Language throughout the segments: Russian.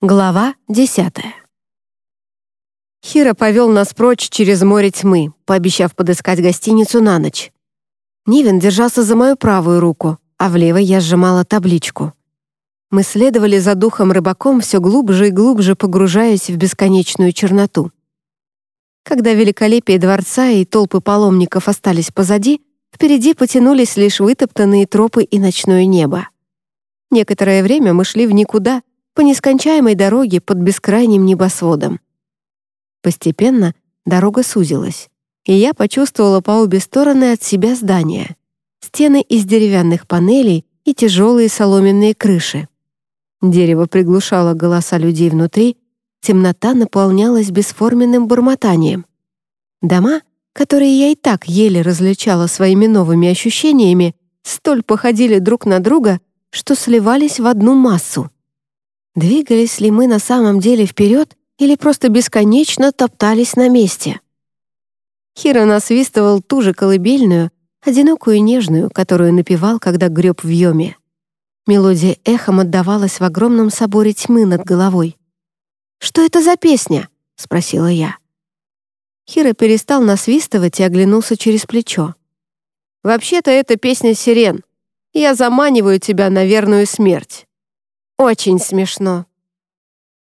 Глава десятая. Хира повел нас прочь через море тьмы, пообещав подыскать гостиницу на ночь. Нивен держался за мою правую руку, а в левой я сжимала табличку. Мы следовали за духом рыбаком все глубже и глубже погружаясь в бесконечную черноту. Когда великолепие дворца и толпы паломников остались позади, впереди потянулись лишь вытоптанные тропы и ночное небо. Некоторое время мы шли в никуда, по нескончаемой дороге под бескрайним небосводом. Постепенно дорога сузилась, и я почувствовала по обе стороны от себя здания. Стены из деревянных панелей и тяжелые соломенные крыши. Дерево приглушало голоса людей внутри, темнота наполнялась бесформенным бормотанием. Дома, которые я и так еле различала своими новыми ощущениями, столь походили друг на друга, что сливались в одну массу. Двигались ли мы на самом деле вперед или просто бесконечно топтались на месте? Хиро насвистывал ту же колыбельную, одинокую и нежную, которую напевал, когда греб в Йоме. Мелодия эхом отдавалась в огромном соборе тьмы над головой. «Что это за песня?» — спросила я. Хиро перестал насвистывать и оглянулся через плечо. «Вообще-то это песня сирен. Я заманиваю тебя на верную смерть». Очень смешно.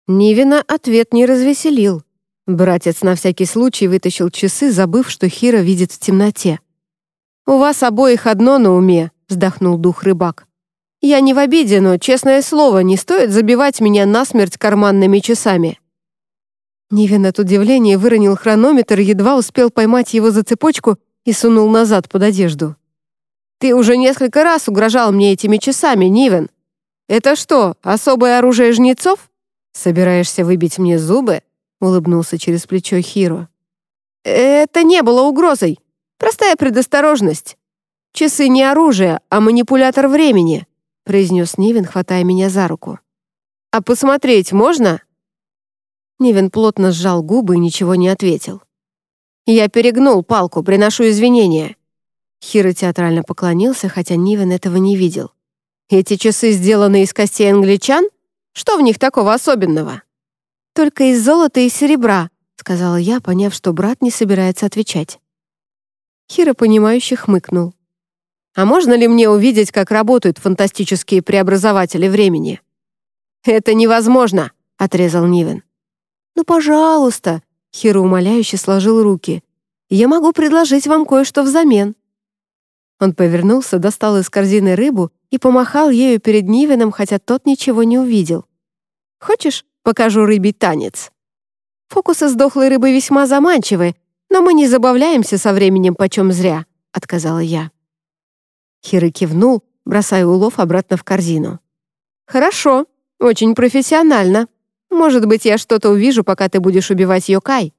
Нивина ответ не развеселил. Братец на всякий случай вытащил часы, забыв, что Хира видит в темноте. «У вас обоих одно на уме», — вздохнул дух рыбак. «Я не в обиде, но, честное слово, не стоит забивать меня насмерть карманными часами». Нивин от удивления выронил хронометр, едва успел поймать его за цепочку и сунул назад под одежду. «Ты уже несколько раз угрожал мне этими часами, Нивен», «Это что, особое оружие жнецов? Собираешься выбить мне зубы?» — улыбнулся через плечо Хиро. «Это не было угрозой. Простая предосторожность. Часы не оружие, а манипулятор времени», — произнес Нивен, хватая меня за руку. «А посмотреть можно?» Нивен плотно сжал губы и ничего не ответил. «Я перегнул палку, приношу извинения». Хиро театрально поклонился, хотя Нивен этого не видел. Эти часы сделаны из костей англичан? Что в них такого особенного? Только из золота и серебра, сказала я, поняв, что брат не собирается отвечать. Хиро, понимающе хмыкнул. «А можно ли мне увидеть, как работают фантастические преобразователи времени?» «Это невозможно», — отрезал Нивен. «Ну, пожалуйста», — Хиро умоляюще сложил руки. «Я могу предложить вам кое-что взамен». Он повернулся, достал из корзины рыбу и помахал ею перед Нивеном, хотя тот ничего не увидел. «Хочешь, покажу рыбий танец?» «Фокусы с дохлой рыбой весьма заманчивы, но мы не забавляемся со временем почем зря», — отказала я. Хиры кивнул, бросая улов обратно в корзину. «Хорошо, очень профессионально. Может быть, я что-то увижу, пока ты будешь убивать Йокай».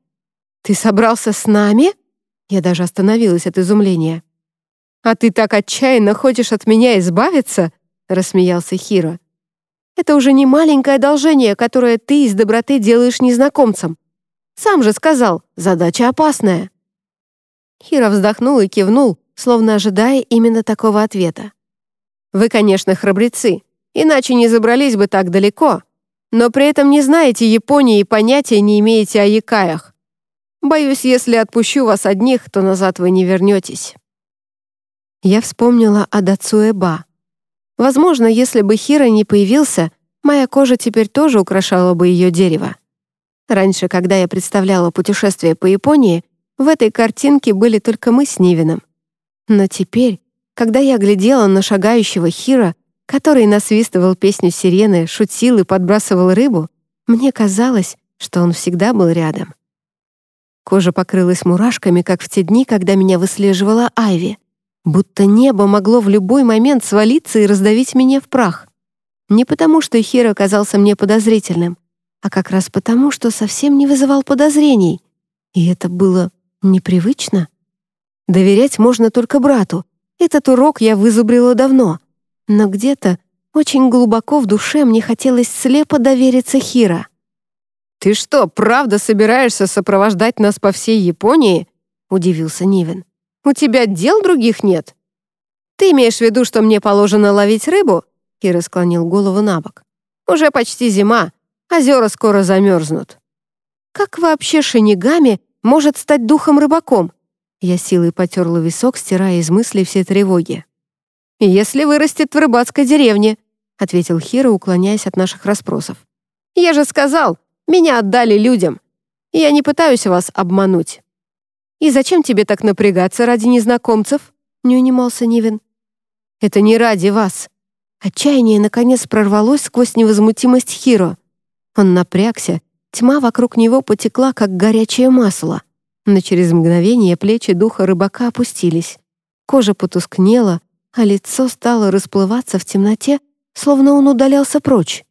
«Ты собрался с нами?» Я даже остановилась от изумления. «А ты так отчаянно хочешь от меня избавиться?» — рассмеялся Хиро. «Это уже не маленькое одолжение, которое ты из доброты делаешь незнакомцам. Сам же сказал, задача опасная». Хиро вздохнул и кивнул, словно ожидая именно такого ответа. «Вы, конечно, храбрецы, иначе не забрались бы так далеко, но при этом не знаете Японии и понятия не имеете о якаях. Боюсь, если отпущу вас одних, то назад вы не вернетесь». Я вспомнила о Дацуэба. Возможно, если бы Хира не появился, моя кожа теперь тоже украшала бы ее дерево. Раньше, когда я представляла путешествие по Японии, в этой картинке были только мы с Нивином. Но теперь, когда я глядела на шагающего Хира, который насвистывал песню сирены, шутил и подбрасывал рыбу, мне казалось, что он всегда был рядом. Кожа покрылась мурашками, как в те дни, когда меня выслеживала Айви. Будто небо могло в любой момент свалиться и раздавить меня в прах. Не потому, что Хир оказался мне подозрительным, а как раз потому, что совсем не вызывал подозрений. И это было непривычно. Доверять можно только брату. Этот урок я вызубрила давно. Но где-то очень глубоко в душе мне хотелось слепо довериться Хира. «Ты что, правда собираешься сопровождать нас по всей Японии?» — удивился Нивен. У тебя дел других нет? Ты имеешь в виду, что мне положено ловить рыбу?» Кира склонил голову на бок. «Уже почти зима, Озера скоро замерзнут. Как вообще Шинигами может стать духом-рыбаком? Я силой потерла висок, стирая из мыслей все тревоги. «Если вырастет в рыбацкой деревне», — ответил Хиро, уклоняясь от наших расспросов. «Я же сказал, меня отдали людям. Я не пытаюсь вас обмануть». «И зачем тебе так напрягаться ради незнакомцев?» — не унимался Нивен. «Это не ради вас». Отчаяние, наконец, прорвалось сквозь невозмутимость Хиро. Он напрягся, тьма вокруг него потекла, как горячее масло. Но через мгновение плечи духа рыбака опустились. Кожа потускнела, а лицо стало расплываться в темноте, словно он удалялся прочь.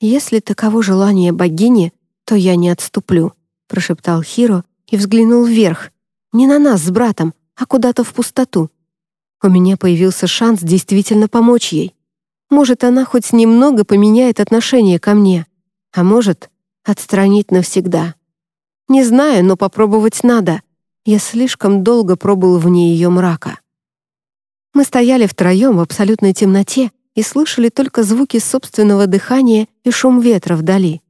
«Если таково желание богини, то я не отступлю», — прошептал Хиро и взглянул вверх. Не на нас с братом, а куда-то в пустоту. У меня появился шанс действительно помочь ей. Может, она хоть немного поменяет отношение ко мне, а может, отстранить навсегда. Не знаю, но попробовать надо. Я слишком долго пробыл вне ее мрака. Мы стояли втроем в абсолютной темноте и слышали только звуки собственного дыхания и шум ветра вдали.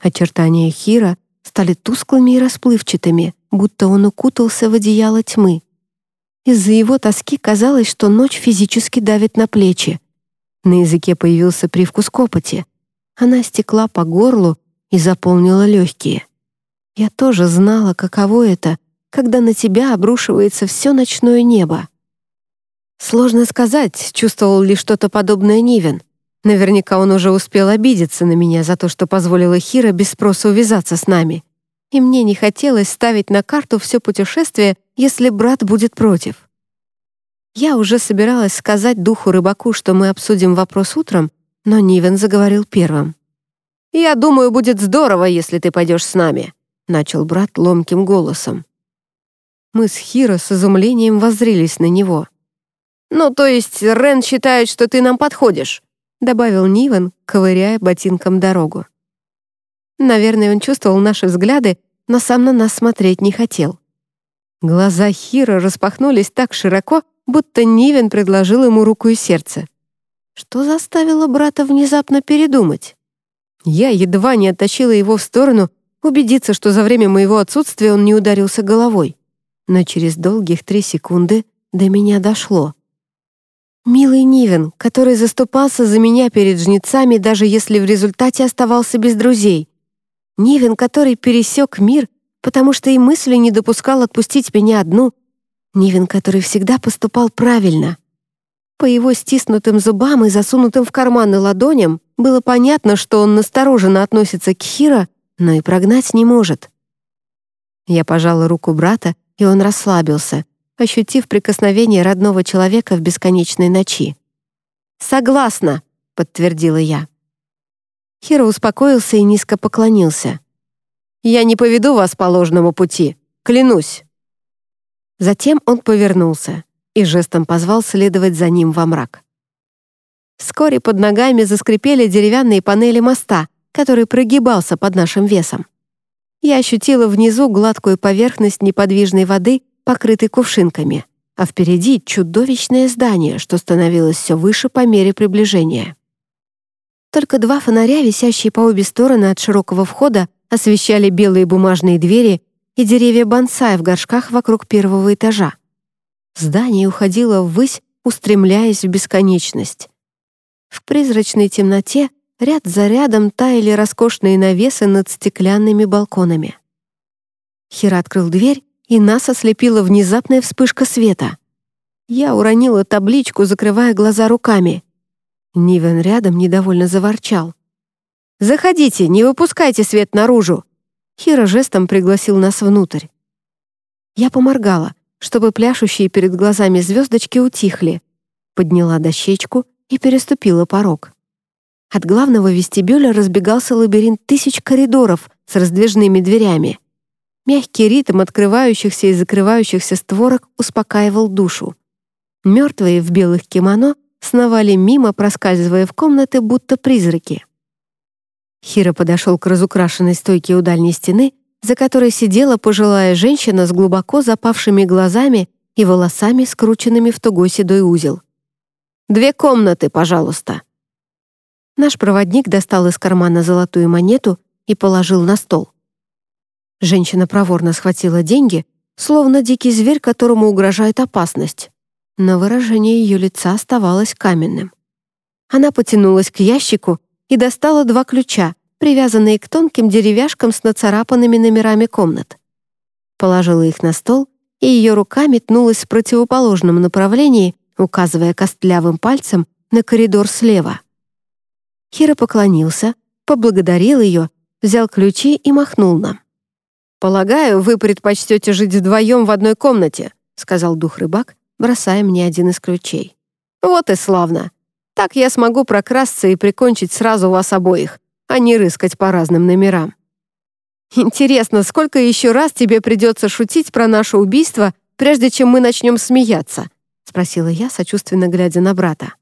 Очертания Хира стали тусклыми и расплывчатыми, будто он укутался в одеяло тьмы. Из-за его тоски казалось, что ночь физически давит на плечи. На языке появился привкус копоти. Она стекла по горлу и заполнила легкие. Я тоже знала, каково это, когда на тебя обрушивается все ночное небо. Сложно сказать, чувствовал ли что-то подобное Нивен. Наверняка он уже успел обидеться на меня за то, что позволила Хира без спроса увязаться с нами. И мне не хотелось ставить на карту все путешествие, если брат будет против. Я уже собиралась сказать духу-рыбаку, что мы обсудим вопрос утром, но Нивен заговорил первым. «Я думаю, будет здорово, если ты пойдешь с нами», начал брат ломким голосом. Мы с Хиро с изумлением воззрились на него. «Ну, то есть Рен считает, что ты нам подходишь», добавил Нивен, ковыряя ботинком дорогу. Наверное, он чувствовал наши взгляды, но сам на нас смотреть не хотел. Глаза Хира распахнулись так широко, будто Нивен предложил ему руку и сердце. Что заставило брата внезапно передумать? Я едва не оттащила его в сторону, убедиться, что за время моего отсутствия он не ударился головой. Но через долгих три секунды до меня дошло. Милый Нивен, который заступался за меня перед жнецами, даже если в результате оставался без друзей. Нивен, который пересек мир, потому что и мысли не допускал отпустить меня одну. Нивен, который всегда поступал правильно. По его стиснутым зубам и засунутым в карманы ладоням было понятно, что он настороженно относится к Хира но и прогнать не может. Я пожала руку брата, и он расслабился, ощутив прикосновение родного человека в бесконечной ночи. «Согласна», — подтвердила я. Хиро успокоился и низко поклонился. «Я не поведу вас по ложному пути, клянусь». Затем он повернулся и жестом позвал следовать за ним во мрак. Вскоре под ногами заскрипели деревянные панели моста, который прогибался под нашим весом. Я ощутила внизу гладкую поверхность неподвижной воды, покрытой кувшинками, а впереди чудовищное здание, что становилось все выше по мере приближения. Только два фонаря, висящие по обе стороны от широкого входа, освещали белые бумажные двери и деревья бонсай в горшках вокруг первого этажа. Здание уходило ввысь, устремляясь в бесконечность. В призрачной темноте Ряд за рядом таяли роскошные навесы над стеклянными балконами. Хира открыл дверь, и нас ослепила внезапная вспышка света. Я уронила табличку, закрывая глаза руками. Нивен рядом недовольно заворчал. «Заходите, не выпускайте свет наружу!» Хира жестом пригласил нас внутрь. Я поморгала, чтобы пляшущие перед глазами звездочки утихли, подняла дощечку и переступила порог. От главного вестибюля разбегался лабиринт тысяч коридоров с раздвижными дверями. Мягкий ритм открывающихся и закрывающихся створок успокаивал душу. Мертвые в белых кимоно сновали мимо, проскальзывая в комнаты, будто призраки. Хира подошел к разукрашенной стойке у дальней стены, за которой сидела пожилая женщина с глубоко запавшими глазами и волосами, скрученными в тугой седой узел. «Две комнаты, пожалуйста», Наш проводник достал из кармана золотую монету и положил на стол. Женщина проворно схватила деньги, словно дикий зверь, которому угрожает опасность. Но выражение ее лица оставалось каменным. Она потянулась к ящику и достала два ключа, привязанные к тонким деревяшкам с нацарапанными номерами комнат. Положила их на стол, и ее рука метнулась в противоположном направлении, указывая костлявым пальцем на коридор слева. Хира поклонился, поблагодарил ее, взял ключи и махнул нам. «Полагаю, вы предпочтете жить вдвоем в одной комнате», сказал дух-рыбак, бросая мне один из ключей. «Вот и славно. Так я смогу прокрасться и прикончить сразу вас обоих, а не рыскать по разным номерам». «Интересно, сколько еще раз тебе придется шутить про наше убийство, прежде чем мы начнем смеяться?» спросила я, сочувственно глядя на брата.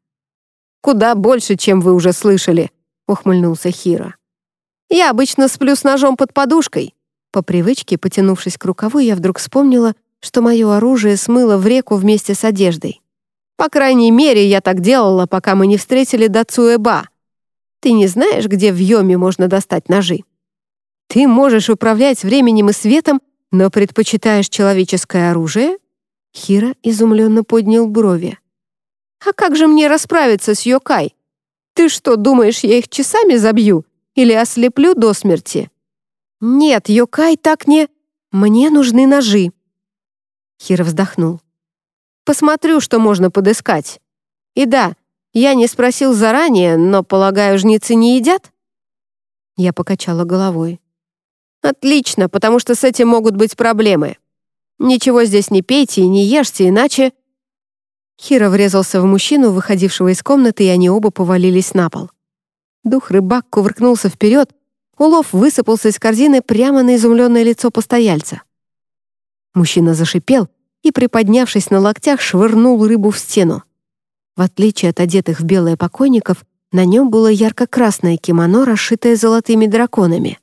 «Куда больше, чем вы уже слышали», — ухмыльнулся Хиро. «Я обычно сплю с ножом под подушкой». По привычке, потянувшись к рукаву, я вдруг вспомнила, что мое оружие смыло в реку вместе с одеждой. По крайней мере, я так делала, пока мы не встретили Дацуэба. Ты не знаешь, где в Йоме можно достать ножи? Ты можешь управлять временем и светом, но предпочитаешь человеческое оружие? Хира изумленно поднял брови. А как же мне расправиться с Йокай? Ты что, думаешь, я их часами забью или ослеплю до смерти? Нет, Йокай так не... Мне нужны ножи. Хира вздохнул. Посмотрю, что можно подыскать. И да, я не спросил заранее, но, полагаю, жнецы не едят? Я покачала головой. Отлично, потому что с этим могут быть проблемы. Ничего здесь не пейте и не ешьте, иначе Хиро врезался в мужчину, выходившего из комнаты, и они оба повалились на пол. Дух-рыбак кувыркнулся вперед, улов высыпался из корзины прямо на изумленное лицо постояльца. Мужчина зашипел и, приподнявшись на локтях, швырнул рыбу в стену. В отличие от одетых в белое покойников, на нем было ярко-красное кимоно, расшитое золотыми драконами.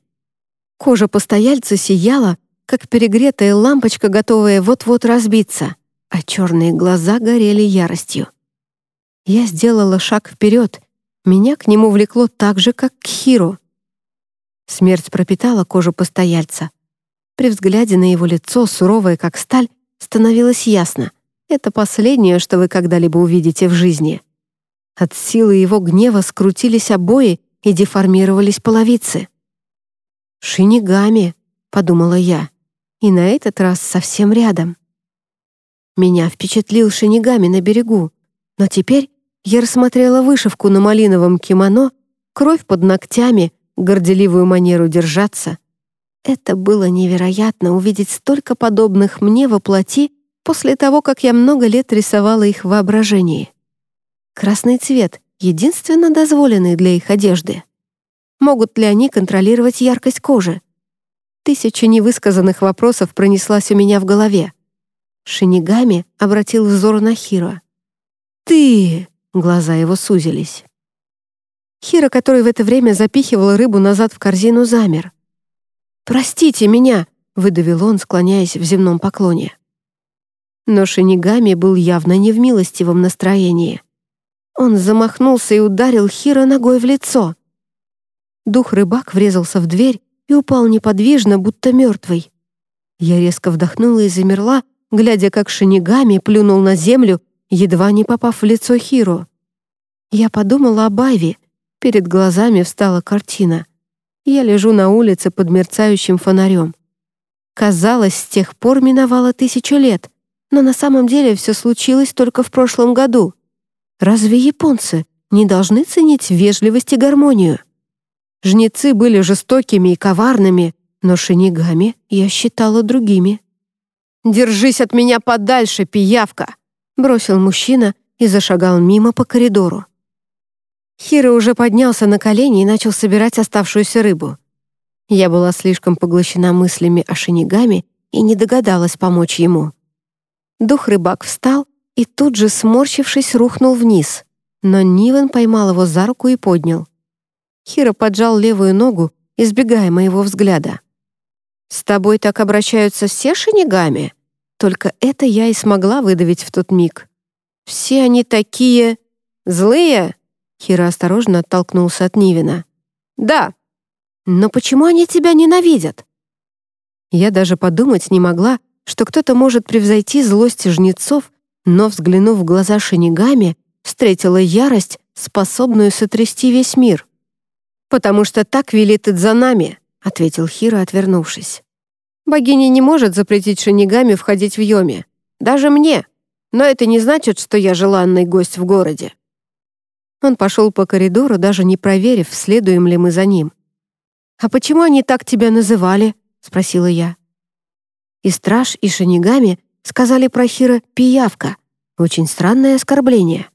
Кожа постояльца сияла, как перегретая лампочка, готовая вот-вот разбиться — а черные глаза горели яростью. Я сделала шаг вперед, меня к нему влекло так же, как к Хиру. Смерть пропитала кожу постояльца. При взгляде на его лицо, суровое как сталь, становилось ясно. Это последнее, что вы когда-либо увидите в жизни. От силы его гнева скрутились обои и деформировались половицы. «Шинигами», — подумала я, и на этот раз совсем рядом. Меня впечатлил шинигами на берегу, но теперь я рассмотрела вышивку на малиновом кимоно, кровь под ногтями, горделивую манеру держаться. Это было невероятно увидеть столько подобных мне во плоти после того, как я много лет рисовала их в воображении. Красный цвет — единственно дозволенный для их одежды. Могут ли они контролировать яркость кожи? Тысяча невысказанных вопросов пронеслась у меня в голове. Шинигами обратил взор на Хиро. «Ты!» — глаза его сузились. Хиро, который в это время запихивал рыбу назад в корзину, замер. «Простите меня!» — выдавил он, склоняясь в земном поклоне. Но Шинигами был явно не в милостивом настроении. Он замахнулся и ударил Хиро ногой в лицо. Дух-рыбак врезался в дверь и упал неподвижно, будто мертвый. Я резко вдохнула и замерла, глядя, как Шинигами плюнул на землю, едва не попав в лицо Хиро. Я подумала об Айве. Перед глазами встала картина. Я лежу на улице под мерцающим фонарем. Казалось, с тех пор миновало тысячу лет, но на самом деле все случилось только в прошлом году. Разве японцы не должны ценить вежливость и гармонию? Жнецы были жестокими и коварными, но шинигами я считала другими. «Держись от меня подальше, пиявка!» бросил мужчина и зашагал мимо по коридору. Хиро уже поднялся на колени и начал собирать оставшуюся рыбу. Я была слишком поглощена мыслями о шинигами и не догадалась помочь ему. Дух-рыбак встал и тут же, сморщившись, рухнул вниз, но Нивен поймал его за руку и поднял. Хиро поджал левую ногу, избегая моего взгляда. «С тобой так обращаются все шинигами?» Только это я и смогла выдавить в тот миг. Все они такие... злые? Хира осторожно оттолкнулся от Нивина. «Да. Но почему они тебя ненавидят?» Я даже подумать не могла, что кто-то может превзойти злость жнецов, но, взглянув в глаза Шинигами, встретила ярость, способную сотрясти весь мир. «Потому что так велит Идзанами», — ответил Хира, отвернувшись. «Богиня не может запретить Шинигами входить в Йоми. Даже мне. Но это не значит, что я желанный гость в городе». Он пошел по коридору, даже не проверив, следуем ли мы за ним. «А почему они так тебя называли?» — спросила я. И страж, и шинигами сказали про Хира «пиявка». Очень странное оскорбление.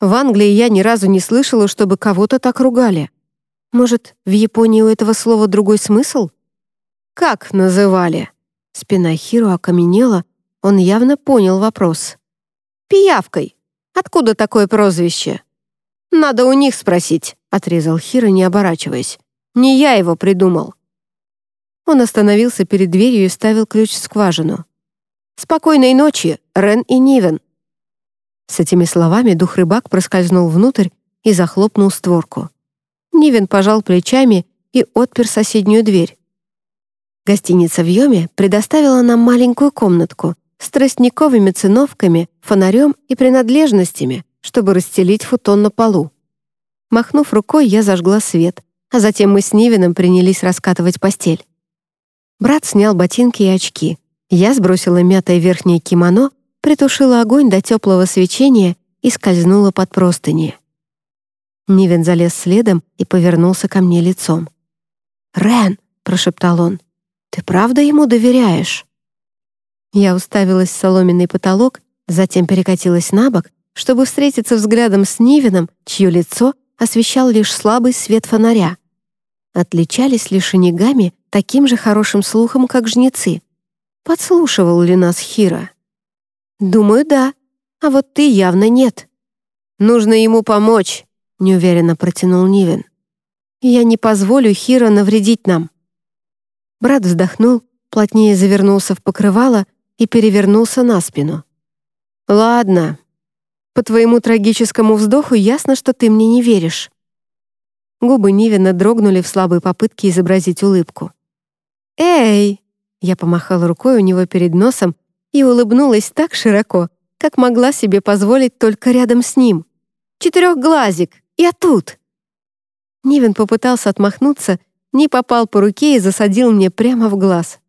В Англии я ни разу не слышала, чтобы кого-то так ругали. Может, в Японии у этого слова другой смысл? «Как называли?» Спина Хиро окаменела, он явно понял вопрос. «Пиявкой. Откуда такое прозвище?» «Надо у них спросить», — отрезал Хиро, не оборачиваясь. «Не я его придумал». Он остановился перед дверью и ставил ключ в скважину. «Спокойной ночи, Рен и Нивен». С этими словами дух-рыбак проскользнул внутрь и захлопнул створку. Нивен пожал плечами и отпер соседнюю дверь. Гостиница в Йоме предоставила нам маленькую комнатку с тростниковыми циновками, фонарем и принадлежностями, чтобы расстелить футон на полу. Махнув рукой, я зажгла свет, а затем мы с Нивином принялись раскатывать постель. Брат снял ботинки и очки. Я сбросила мятое верхнее кимоно, притушила огонь до теплого свечения и скользнула под простыни. Нивен залез следом и повернулся ко мне лицом. «Рен!» — прошептал он. «Ты правда ему доверяешь?» Я уставилась в соломенный потолок, затем перекатилась на бок чтобы встретиться взглядом с Нивином, чье лицо освещал лишь слабый свет фонаря. Отличались ли шинигами таким же хорошим слухом, как жнецы? Подслушивал ли нас Хира? Думаю, да. А вот ты явно нет. Нужно ему помочь, неуверенно протянул Нивин. Я не позволю Хира навредить нам. Брат вздохнул, плотнее завернулся в покрывало и перевернулся на спину. «Ладно, по твоему трагическому вздоху ясно, что ты мне не веришь». Губы Нивина дрогнули в слабой попытке изобразить улыбку. «Эй!» Я помахала рукой у него перед носом и улыбнулась так широко, как могла себе позволить только рядом с ним. «Четырехглазик! Я тут!» Нивен попытался отмахнуться, не попал по руке и засадил мне прямо в глаз.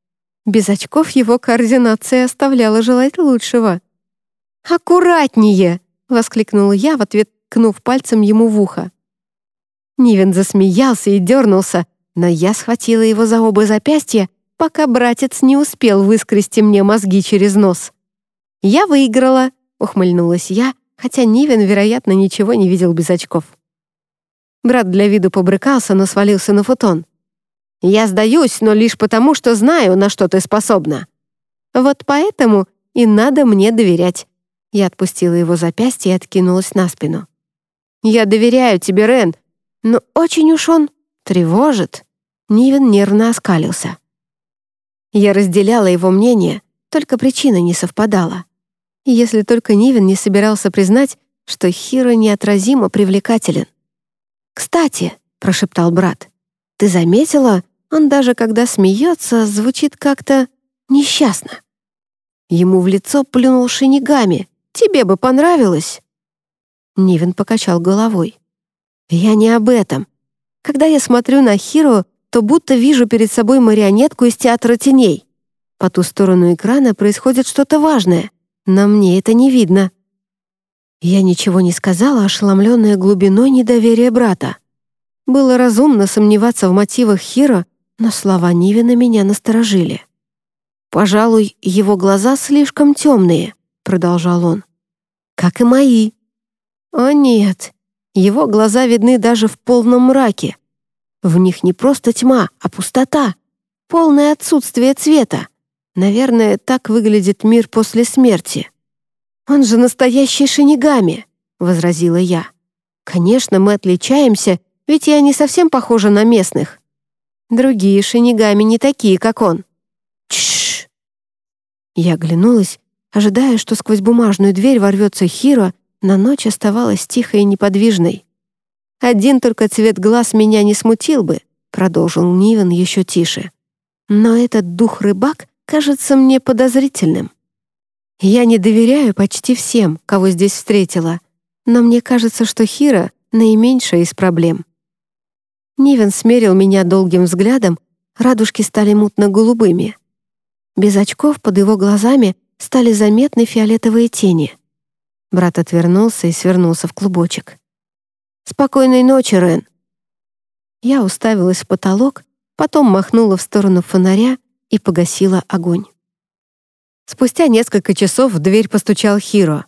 Без очков его координация оставляла желать лучшего. «Аккуратнее!» — воскликнула я в ответ, кнув пальцем ему в ухо. Нивен засмеялся и дернулся, но я схватила его за оба запястья, пока братец не успел выскрести мне мозги через нос. «Я выиграла», — ухмыльнулась я, хотя Нивен, вероятно, ничего не видел без очков. Брат для виду побрыкался, но свалился на футон. «Я сдаюсь, но лишь потому, что знаю, на что ты способна. Вот поэтому и надо мне доверять. Я отпустила его запястье и откинулась на спину. «Я доверяю тебе, Рен, но очень уж он тревожит». Нивен нервно оскалился. Я разделяла его мнение, только причина не совпадала. Если только Нивен не собирался признать, что Хиро неотразимо привлекателен. «Кстати», — прошептал брат, — «ты заметила, он даже когда смеется, звучит как-то несчастно». Ему в лицо плюнул шинигами, Тебе бы понравилось». Нивен покачал головой. «Я не об этом. Когда я смотрю на Хиро, то будто вижу перед собой марионетку из театра теней. По ту сторону экрана происходит что-то важное, но мне это не видно». Я ничего не сказала, ошеломленная глубиной недоверия брата. Было разумно сомневаться в мотивах Хиро, но слова Нивина меня насторожили. «Пожалуй, его глаза слишком темные», — продолжал он как и мои. О нет, его глаза видны даже в полном мраке. В них не просто тьма, а пустота, полное отсутствие цвета. Наверное, так выглядит мир после смерти. «Он же настоящий шинигами», — возразила я. «Конечно, мы отличаемся, ведь я не совсем похожа на местных. Другие шинигами не такие, как он». Чш! Я оглянулась Ожидая, что сквозь бумажную дверь ворвется Хиро, на ночь оставалась тихой и неподвижной. Один только цвет глаз меня не смутил бы, продолжил Нивен еще тише. Но этот дух-рыбак кажется мне подозрительным. Я не доверяю почти всем, кого здесь встретила, но мне кажется, что Хира — наименьшая из проблем. Нивен смерил меня долгим взглядом, радужки стали мутно-голубыми. Без очков под его глазами стали заметны фиолетовые тени. Брат отвернулся и свернулся в клубочек. «Спокойной ночи, Рен!» Я уставилась в потолок, потом махнула в сторону фонаря и погасила огонь. Спустя несколько часов в дверь постучал Хиро.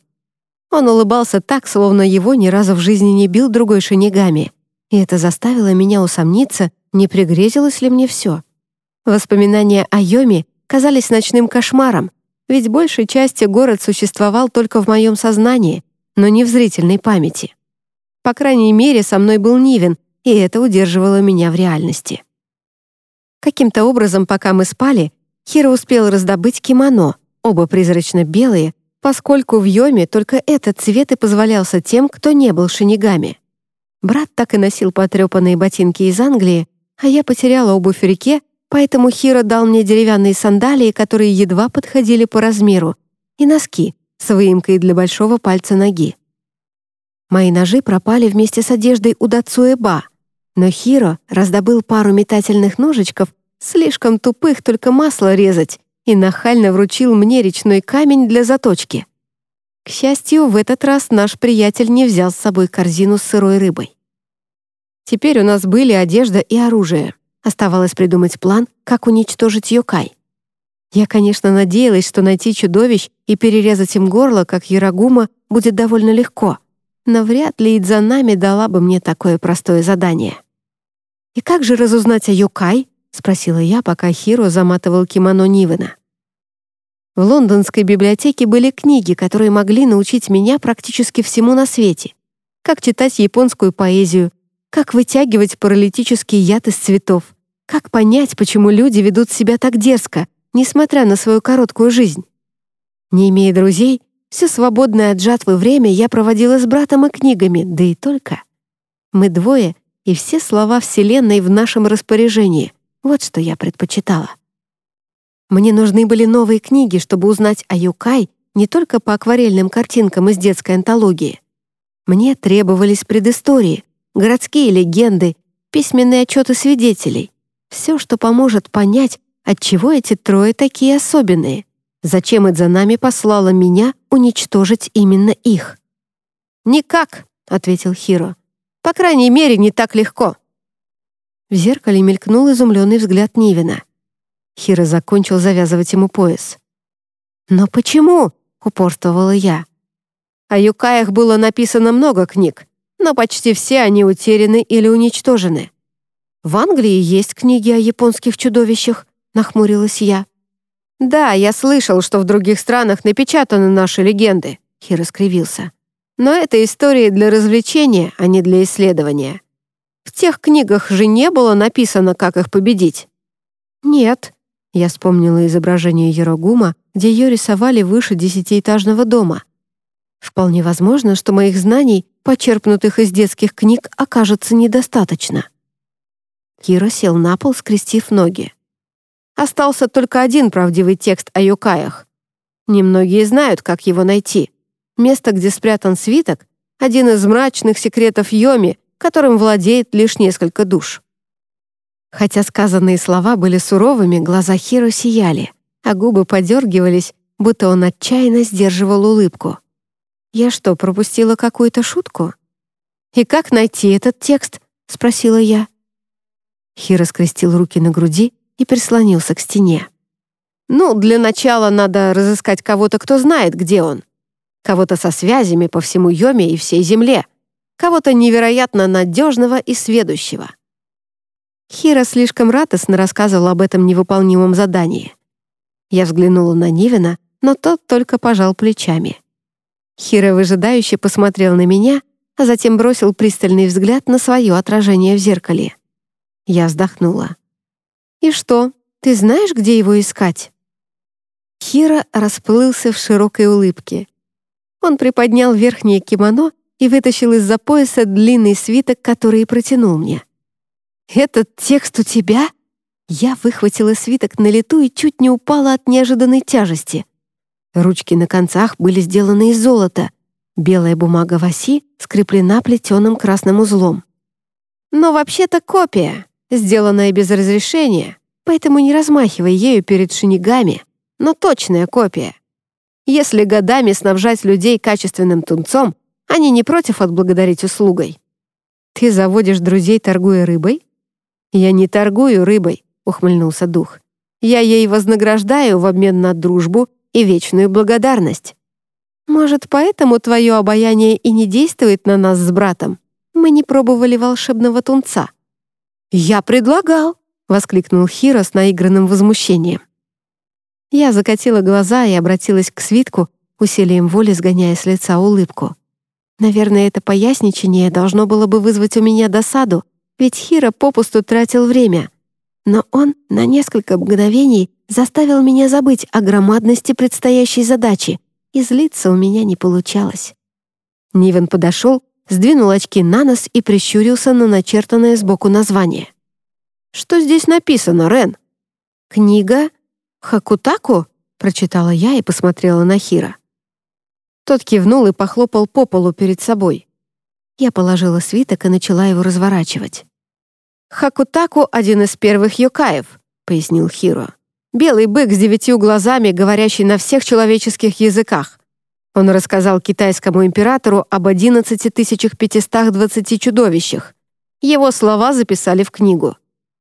Он улыбался так, словно его ни разу в жизни не бил другой шинигами, и это заставило меня усомниться, не пригрезилось ли мне все. Воспоминания о Йоме казались ночным кошмаром, ведь большей части город существовал только в моем сознании, но не в зрительной памяти. По крайней мере, со мной был Нивен, и это удерживало меня в реальности. Каким-то образом, пока мы спали, Хиро успел раздобыть кимоно, оба призрачно-белые, поскольку в Йоме только этот цвет и позволялся тем, кто не был шинигами. Брат так и носил потрепанные ботинки из Англии, а я потеряла обувь в реке, поэтому Хиро дал мне деревянные сандалии, которые едва подходили по размеру, и носки с выемкой для большого пальца ноги. Мои ножи пропали вместе с одеждой у Дацуэба, но Хиро раздобыл пару метательных ножичков, слишком тупых только масло резать, и нахально вручил мне речной камень для заточки. К счастью, в этот раз наш приятель не взял с собой корзину с сырой рыбой. Теперь у нас были одежда и оружие. Оставалось придумать план, как уничтожить Йокай. Я, конечно, надеялась, что найти чудовищ и перерезать им горло, как Ярагума, будет довольно легко. Но вряд ли Идзанами дала бы мне такое простое задание. «И как же разузнать о Йокай?» — спросила я, пока Хиро заматывал кимоно Нивена. В лондонской библиотеке были книги, которые могли научить меня практически всему на свете. Как читать японскую поэзию, как вытягивать паралитический яд из цветов, как понять, почему люди ведут себя так дерзко, несмотря на свою короткую жизнь. Не имея друзей, все свободное от жатвы время я проводила с братом и книгами, да и только. Мы двое, и все слова Вселенной в нашем распоряжении. Вот что я предпочитала. Мне нужны были новые книги, чтобы узнать о Юкай не только по акварельным картинкам из детской антологии. Мне требовались предыстории, городские легенды, письменные отчеты свидетелей. Все, что поможет понять, отчего эти трое такие особенные, зачем Идзанами послала меня уничтожить именно их. «Никак», — ответил Хиро. «По крайней мере, не так легко». В зеркале мелькнул изумленный взгляд Нивина. Хира закончил завязывать ему пояс. «Но почему?» — упорствовала я. О юкаях было написано много книг, но почти все они утеряны или уничтожены. «В Англии есть книги о японских чудовищах», — нахмурилась я. «Да, я слышал, что в других странах напечатаны наши легенды», — Хиро скривился. «Но это истории для развлечения, а не для исследования. В тех книгах же не было написано, как их победить». «Нет», я вспомнила изображение Ярогума, где ее рисовали выше десятиэтажного дома. Вполне возможно, что моих знаний, почерпнутых из детских книг, окажется недостаточно. Кира сел на пол, скрестив ноги. Остался только один правдивый текст о юкаях. Немногие знают, как его найти. Место, где спрятан свиток, один из мрачных секретов Йоми, которым владеет лишь несколько душ. Хотя сказанные слова были суровыми, глаза Хиро сияли, а губы подергивались, будто он отчаянно сдерживал улыбку. «Я что, пропустила какую-то шутку?» «И как найти этот текст?» — спросила я. Хиро скрестил руки на груди и прислонился к стене. «Ну, для начала надо разыскать кого-то, кто знает, где он. Кого-то со связями по всему Йоме и всей земле. Кого-то невероятно надежного и сведущего. Хира слишком радостно рассказывал об этом невыполнимом задании. Я взглянула на Нивина, но тот только пожал плечами. Хира выжидающе посмотрел на меня, а затем бросил пристальный взгляд на свое отражение в зеркале. Я вздохнула. «И что, ты знаешь, где его искать?» Хира расплылся в широкой улыбке. Он приподнял верхнее кимоно и вытащил из-за пояса длинный свиток, который протянул мне. «Этот текст у тебя?» Я выхватила свиток на лету и чуть не упала от неожиданной тяжести. Ручки на концах были сделаны из золота. Белая бумага в оси скреплена плетеным красным узлом. Но вообще-то копия, сделанная без разрешения, поэтому не размахивай ею перед шинигами, но точная копия. Если годами снабжать людей качественным тунцом, они не против отблагодарить услугой. Ты заводишь друзей, торгуя рыбой? Я не торгую рыбой, ухмыльнулся дух. Я ей вознаграждаю в обмен на дружбу и вечную благодарность. Может, поэтому твое обаяние и не действует на нас с братом? Мы не пробовали волшебного тунца. Я предлагал, воскликнул Хиро с наигранным возмущением. Я закатила глаза и обратилась к свитку, усилием воли сгоняя с лица улыбку. Наверное, это поясничение должно было бы вызвать у меня досаду, ведь Хира попусту тратил время. Но он на несколько мгновений заставил меня забыть о громадности предстоящей задачи, и злиться у меня не получалось. Нивен подошел, сдвинул очки на нос и прищурился на начертанное сбоку название. «Что здесь написано, Рен?» «Книга «Хакутаку?» — прочитала я и посмотрела на Хира. Тот кивнул и похлопал по полу перед собой. Я положила свиток и начала его разворачивать. «Хакутаку — один из первых юкаев», — пояснил Хиро. «Белый бык с девятью глазами, говорящий на всех человеческих языках. Он рассказал китайскому императору об 11 520 чудовищах. Его слова записали в книгу.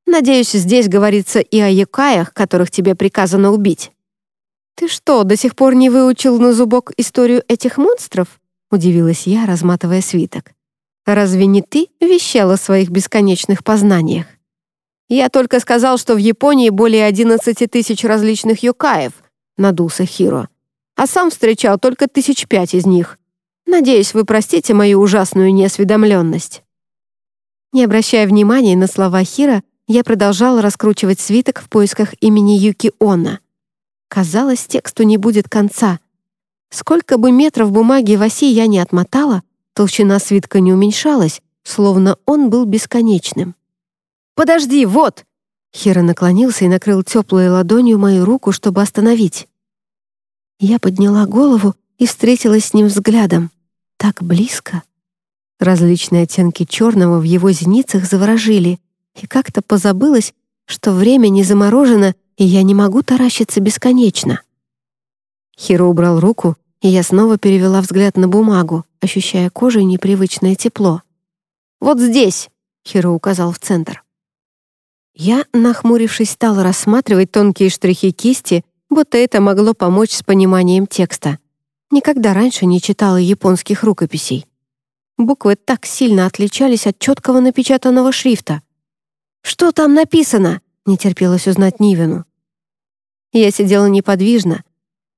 Надеюсь, здесь говорится и о якаях, которых тебе приказано убить». «Ты что, до сих пор не выучил на зубок историю этих монстров?» — удивилась я, разматывая свиток. «Разве не ты вещал о своих бесконечных познаниях?» «Я только сказал, что в Японии более 11 тысяч различных юкаев», — надулся Хиро. «А сам встречал только тысяч пять из них. Надеюсь, вы простите мою ужасную неосведомленность». Не обращая внимания на слова Хира, я продолжала раскручивать свиток в поисках имени Юки Она. Казалось, тексту не будет конца. Сколько бы метров бумаги в оси я не отмотала, толщина свитка не уменьшалась, словно он был бесконечным. «Подожди, вот!» Хира наклонился и накрыл теплой ладонью мою руку, чтобы остановить. Я подняла голову и встретилась с ним взглядом. Так близко. Различные оттенки черного в его зеницах заворожили, и как-то позабылось, что время не заморожено, и я не могу таращиться бесконечно. Хиро убрал руку, и я снова перевела взгляд на бумагу, ощущая кожей непривычное тепло. «Вот здесь!» — Хиро указал в центр. Я, нахмурившись, стала рассматривать тонкие штрихи кисти, будто это могло помочь с пониманием текста. Никогда раньше не читала японских рукописей. Буквы так сильно отличались от четкого напечатанного шрифта. «Что там написано?» — не терпелось узнать Нивину. Я сидела неподвижно.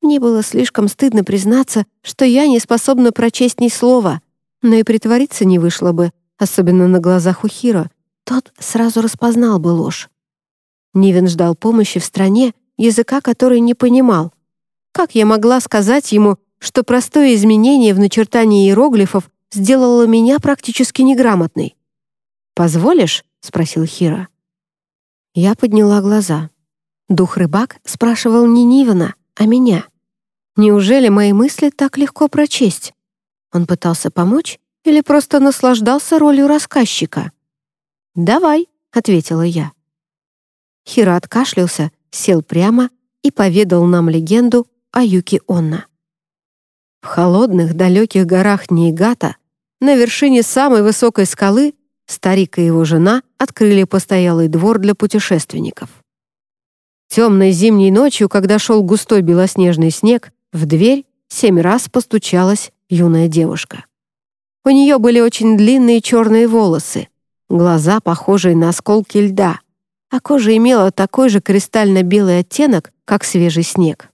Мне было слишком стыдно признаться, что я не способна прочесть ни слова, но и притвориться не вышло бы, особенно на глазах у Хиро. Тот сразу распознал бы ложь. Нивен ждал помощи в стране, языка который не понимал. Как я могла сказать ему, что простое изменение в начертании иероглифов сделало меня практически неграмотной? «Позволишь?» — спросил Хира. Я подняла глаза. Дух-рыбак спрашивал не Нивана, а меня. Неужели мои мысли так легко прочесть? Он пытался помочь или просто наслаждался ролью рассказчика? «Давай», — ответила я. Хира откашлялся, сел прямо и поведал нам легенду о Юки Онна. В холодных, далеких горах Нейгата, на вершине самой высокой скалы, Старик и его жена открыли постоялый двор для путешественников. Темной зимней ночью, когда шел густой белоснежный снег, в дверь семь раз постучалась юная девушка. У нее были очень длинные черные волосы, глаза, похожие на осколки льда, а кожа имела такой же кристально-белый оттенок, как свежий снег.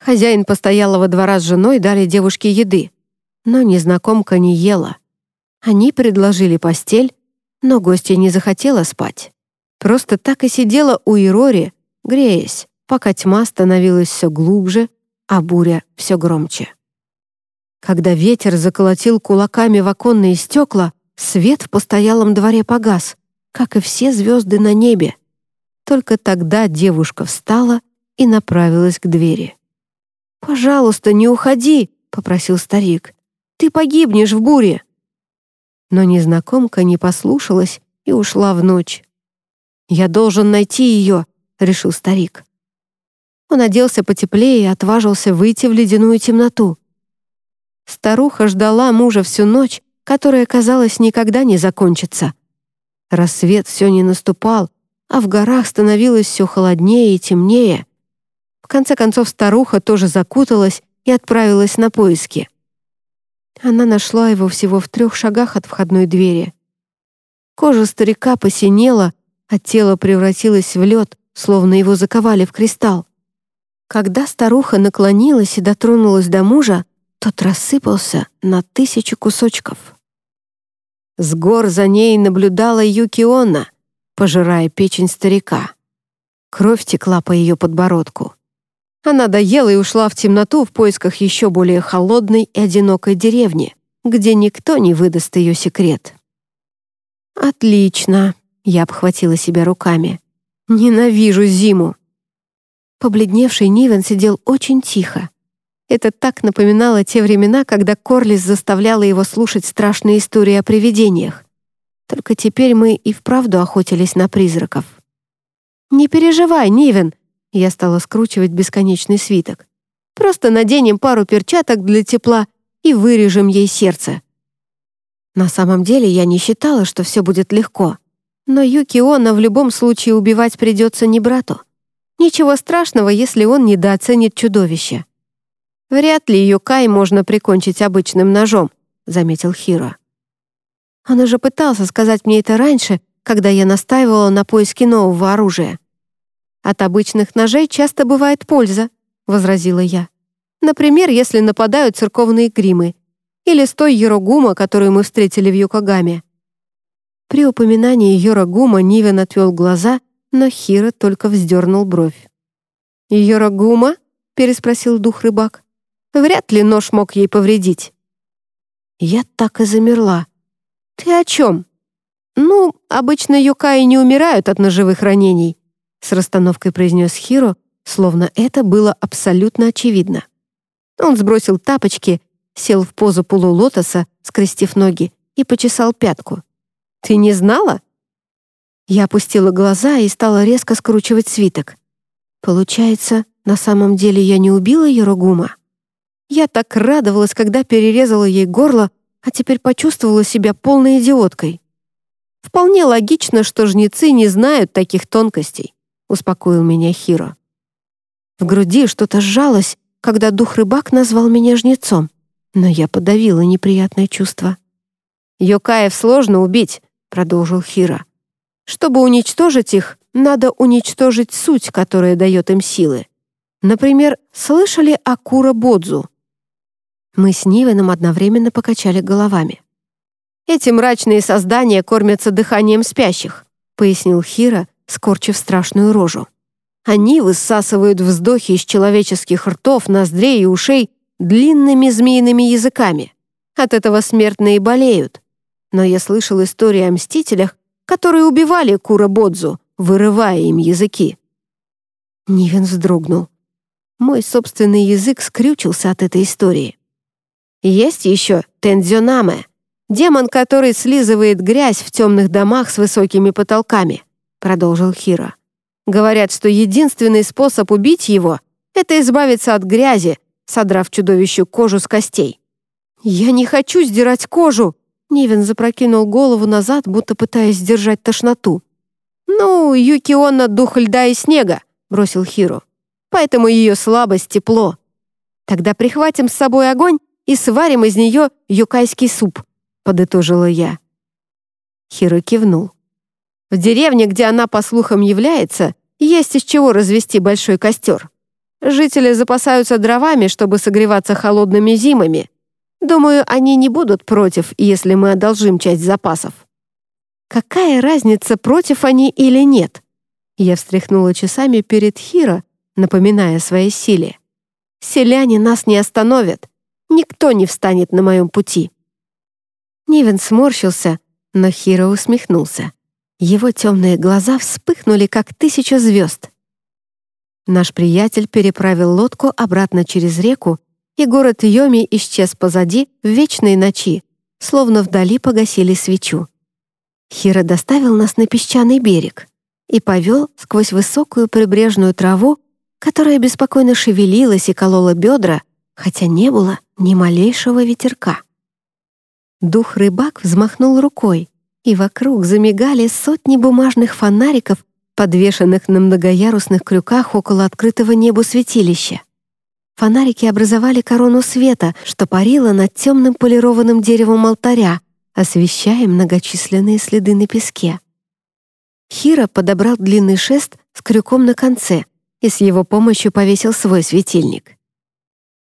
Хозяин постоялого двора с женой дали девушке еды, но незнакомка не ела — они предложили постель, но гостья не захотела спать. Просто так и сидела у Ирори, греясь, пока тьма становилась все глубже, а буря все громче. Когда ветер заколотил кулаками в оконные стекла, свет в постоялом дворе погас, как и все звезды на небе. Только тогда девушка встала и направилась к двери. «Пожалуйста, не уходи», — попросил старик. «Ты погибнешь в буре». Но незнакомка не послушалась и ушла в ночь. «Я должен найти ее», — решил старик. Он оделся потеплее и отважился выйти в ледяную темноту. Старуха ждала мужа всю ночь, которая, казалось, никогда не закончится. Рассвет все не наступал, а в горах становилось все холоднее и темнее. В конце концов старуха тоже закуталась и отправилась на поиски. Она нашла его всего в трех шагах от входной двери. Кожа старика посинела, а тело превратилось в лед, словно его заковали в кристалл. Когда старуха наклонилась и дотронулась до мужа, тот рассыпался на тысячу кусочков. С гор за ней наблюдала Юкиона, пожирая печень старика. Кровь текла по ее подбородку. Она доела и ушла в темноту в поисках еще более холодной и одинокой деревни, где никто не выдаст ее секрет. «Отлично!» — я обхватила себя руками. «Ненавижу зиму!» Побледневший Нивен сидел очень тихо. Это так напоминало те времена, когда Корлис заставляла его слушать страшные истории о привидениях. Только теперь мы и вправду охотились на призраков. «Не переживай, Нивен!» Я стала скручивать бесконечный свиток. «Просто наденем пару перчаток для тепла и вырежем ей сердце». На самом деле я не считала, что все будет легко. Но Юкиона в любом случае убивать придется не брату. Ничего страшного, если он недооценит чудовище. Вряд ли Юкай можно прикончить обычным ножом, заметил Хиро. Он уже пытался сказать мне это раньше, когда я настаивала на поиске нового оружия. От обычных ножей часто бывает польза, возразила я. Например, если нападают церковные гримы или с той Йорогума, которую мы встретили в Юкогаме. При упоминании Йорогума Нивен отвел глаза но Хира только вздернул бровь. «Йорагума?» — переспросил дух рыбак. «Вряд ли нож мог ей повредить». Я так и замерла. «Ты о чем?» «Ну, обычно юкаи не умирают от ножевых ранений», с расстановкой произнес Хиро, словно это было абсолютно очевидно. Он сбросил тапочки, сел в позу полулотоса, скрестив ноги, и почесал пятку. «Ты не знала?» Я опустила глаза и стала резко скручивать свиток. Получается, на самом деле я не убила Ярогума? Я так радовалась, когда перерезала ей горло, а теперь почувствовала себя полной идиоткой. Вполне логично, что жнецы не знают таких тонкостей, успокоил меня Хиро. В груди что-то сжалось, когда дух-рыбак назвал меня жнецом, но я подавила неприятное чувство. «Йокаев сложно убить», — продолжил Хиро. Чтобы уничтожить их, надо уничтожить суть, которая дает им силы. Например, слышали о Кура-Бодзу? Мы с Нивеном одновременно покачали головами. «Эти мрачные создания кормятся дыханием спящих», пояснил Хира, скорчив страшную рожу. «Они высасывают вздохи из человеческих ртов, ноздрей и ушей длинными змеиными языками. От этого смертные болеют. Но я слышал истории о мстителях, которые убивали Кура Бодзу, вырывая им языки. Нивен вздрогнул. Мой собственный язык скрючился от этой истории. Есть еще Тензюнаме, демон, который слизывает грязь в темных домах с высокими потолками, продолжил Хира. Говорят, что единственный способ убить его — это избавиться от грязи, содрав чудовищу кожу с костей. «Я не хочу сдирать кожу!» Нивен запрокинул голову назад, будто пытаясь сдержать тошноту. «Ну, Юкиона — дух льда и снега», — бросил Хиро. «Поэтому ее слабость — тепло. Тогда прихватим с собой огонь и сварим из нее юкайский суп», — подытожила я. Хиро кивнул. «В деревне, где она, по слухам, является, есть из чего развести большой костер. Жители запасаются дровами, чтобы согреваться холодными зимами, Думаю, они не будут против, если мы одолжим часть запасов. Какая разница, против они или нет? Я встряхнула часами перед Хиро, напоминая своей силе. Селяне нас не остановят. Никто не встанет на моем пути». Нивен сморщился, но Хиро усмехнулся. Его темные глаза вспыхнули, как тысяча звезд. Наш приятель переправил лодку обратно через реку, и город Йоми исчез позади в вечной ночи, словно вдали погасили свечу. Хиро доставил нас на песчаный берег и повел сквозь высокую прибрежную траву, которая беспокойно шевелилась и колола бедра, хотя не было ни малейшего ветерка. Дух-рыбак взмахнул рукой, и вокруг замигали сотни бумажных фонариков, подвешенных на многоярусных крюках около открытого небу святилища. Фонарики образовали корону света, что парила над темным полированным деревом алтаря, освещая многочисленные следы на песке. Хира подобрал длинный шест с крюком на конце и с его помощью повесил свой светильник.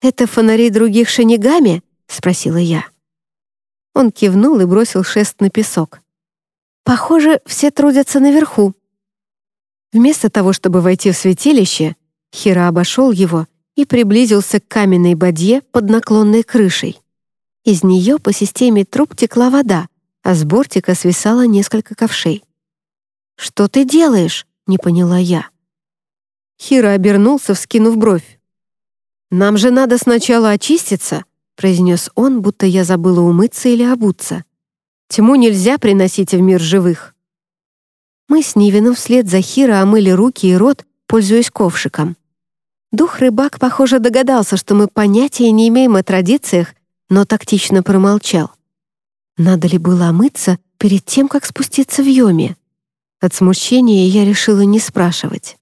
«Это фонари других шинигами?» — спросила я. Он кивнул и бросил шест на песок. «Похоже, все трудятся наверху». Вместо того, чтобы войти в святилище, Хира обошел его и приблизился к каменной бадье под наклонной крышей. Из нее по системе труб текла вода, а с бортика свисало несколько ковшей. «Что ты делаешь?» — не поняла я. Хира обернулся, вскинув бровь. «Нам же надо сначала очиститься», произнес он, будто я забыла умыться или обуться. «Тьму нельзя приносить в мир живых». Мы с Нивином вслед за Хиро омыли руки и рот, пользуясь ковшиком. Дух-рыбак, похоже, догадался, что мы понятия не имеем о традициях, но тактично промолчал. Надо ли было омыться перед тем, как спуститься в Йоме? От смущения я решила не спрашивать.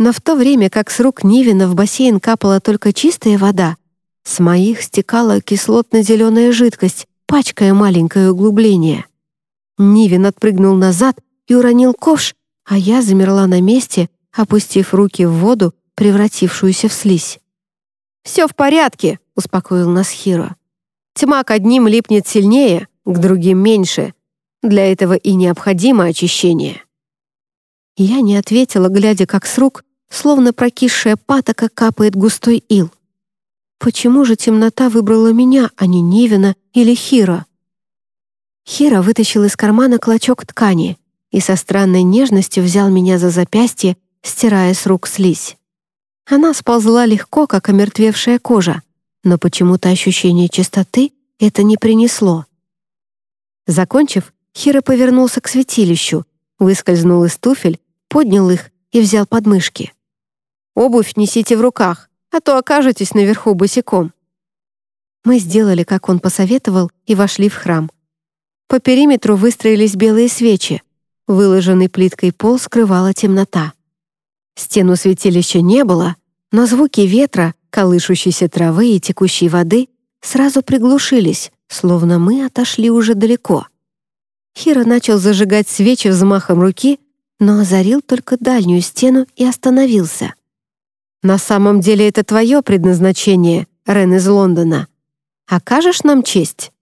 Но в то время как с рук Нивина в бассейн капала только чистая вода, с моих стекала кислотно-зеленая жидкость, пачкая маленькое углубление. Нивин отпрыгнул назад и уронил ковш, а я замерла на месте, опустив руки в воду, превратившуюся в слизь. «Все в порядке», — успокоил нас Хиро. «Тьма к одним липнет сильнее, к другим меньше. Для этого и необходимо очищение». Я не ответила, глядя, как с рук, словно прокисшая патока, капает густой ил. Почему же темнота выбрала меня, а не Нивина или Хира? Хира вытащил из кармана клочок ткани и со странной нежностью взял меня за запястье, стирая с рук слизь. Она сползла легко, как омертвевшая кожа, но почему-то ощущение чистоты это не принесло. Закончив, Хира повернулся к святилищу, выскользнул из туфель, поднял их и взял подмышки. «Обувь несите в руках, а то окажетесь наверху босиком». Мы сделали, как он посоветовал, и вошли в храм. По периметру выстроились белые свечи. Выложенный плиткой пол скрывала темнота. Стену святилища не было, но звуки ветра, колышущейся травы и текущей воды сразу приглушились, словно мы отошли уже далеко. Хира начал зажигать свечи взмахом руки, но озарил только дальнюю стену и остановился. На самом деле это твое предназначение, Рен из Лондона. Окажешь нам честь?»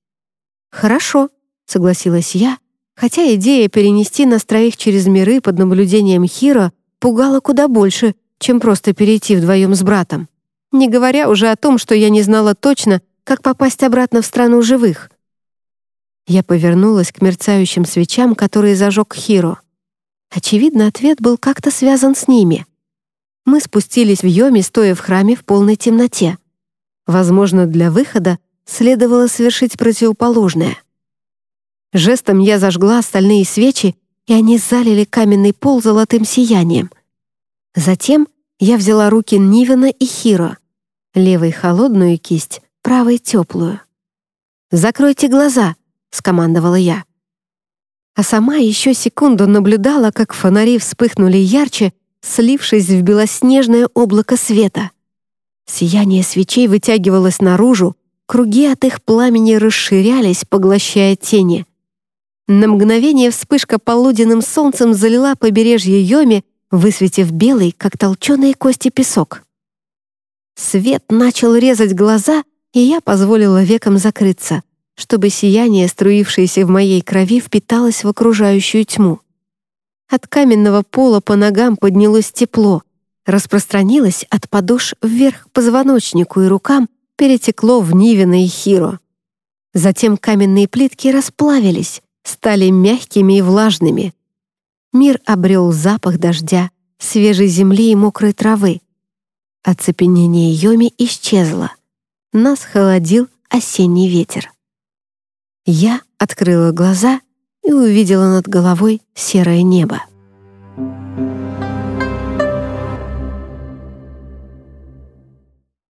«Хорошо», — согласилась я, хотя идея перенести нас троих через миры под наблюдением Хиро пугала куда больше, чем просто перейти вдвоем с братом. Не говоря уже о том, что я не знала точно, как попасть обратно в страну живых. Я повернулась к мерцающим свечам, которые зажег Хиро. Очевидно, ответ был как-то связан с ними мы спустились в Йоми, стоя в храме в полной темноте. Возможно, для выхода следовало совершить противоположное. Жестом я зажгла остальные свечи, и они залили каменный пол золотым сиянием. Затем я взяла руки Нивена и Хиро, левой холодную кисть, правой теплую. «Закройте глаза», — скомандовала я. А сама еще секунду наблюдала, как фонари вспыхнули ярче слившись в белоснежное облако света. Сияние свечей вытягивалось наружу, круги от их пламени расширялись, поглощая тени. На мгновение вспышка полуденным солнцем залила побережье Йоми, высветив белый, как толченые кости, песок. Свет начал резать глаза, и я позволила векам закрыться, чтобы сияние, струившееся в моей крови, впиталось в окружающую тьму. От каменного пола по ногам поднялось тепло, распространилось от подошв вверх к позвоночнику и рукам, перетекло в Нивина и Хиро. Затем каменные плитки расплавились, стали мягкими и влажными. Мир обрел запах дождя, свежей земли и мокрой травы. Оцепенение Йоми исчезло. Нас холодил осенний ветер. Я открыла глаза и увидела над головой серое небо.